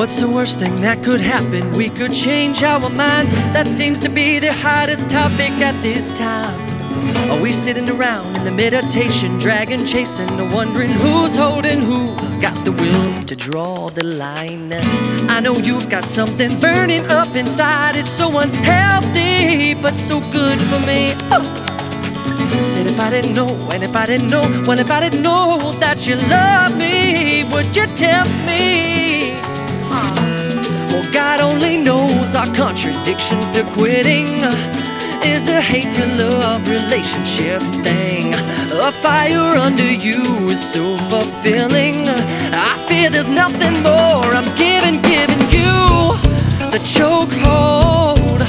What's the worst thing that could happen? We could change our minds. That seems to be the hottest topic at this time. Are we sitting around in the meditation, dragon chasing, wondering who's holding who's got the will to draw the line? I know you've got something burning up inside. It's so unhealthy, but so good for me. Oh. Said if I didn't know, and if I didn't know, well, if I didn't know that you love me, would you tell me? God only knows our contradictions to quitting is a hate to love relationship thing. A fire under you is so fulfilling. I fear there's nothing more. I'm giving, giving you the chokehold.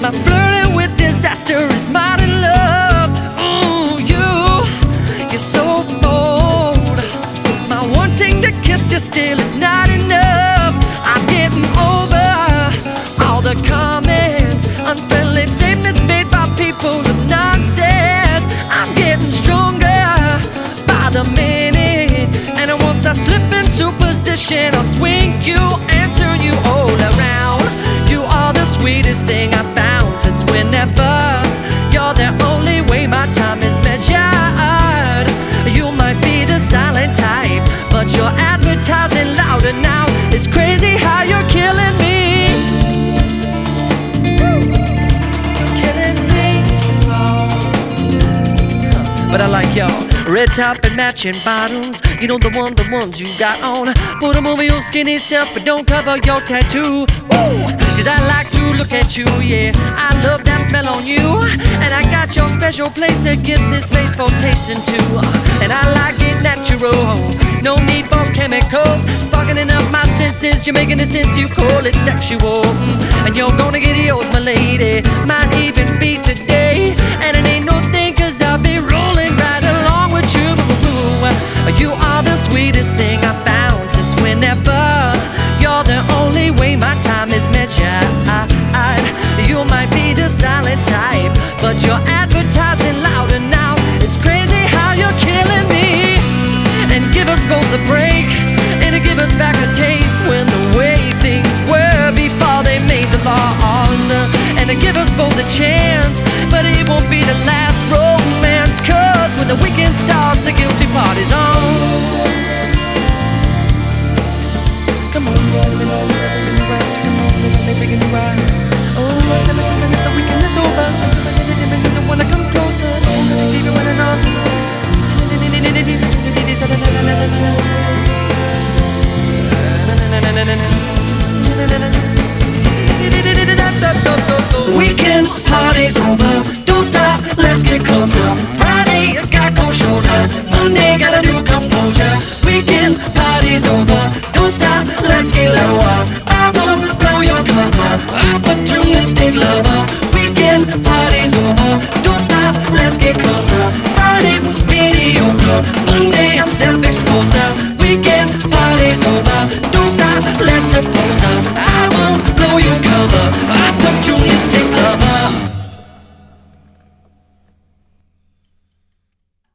My flirting with disaster is modern love. Ooh, you, you're so bold. My wanting to kiss you still is not enough. The comments, unfriendly statements made by people of nonsense. I'm getting stronger by the minute, and once I slip into position, I'll swing you and Red top and matching bottoms. You know the one, the ones you got on. Put 'em over your skinny self, but don't cover your tattoo. Woo! Cause I like to look at you, yeah. I love that smell on you. And I got your special place against this face for tasting too. And I like it natural. No need for chemicals. Sparkling up my senses. You're making it sense you call it sexual. Mm, And you're gonna get yours, my lady. Might sweetest thing I found since whenever. You're the only way my time is measured. You might be the silent type, but you're advertising louder now. It's crazy how you're killing me. And give us both a break, and give us back a taste when the way things were before they made the laws. And give us both a chance, but it won't be the last romance. Cause when the weekend starts, the guilty party's on. soldier. Weekend party's over. Don't stop, let's get lower. I won't blow your cover. Opportunistic lover. Weekend party's over. Don't stop, let's get closer. Friday was mediocre. Monday.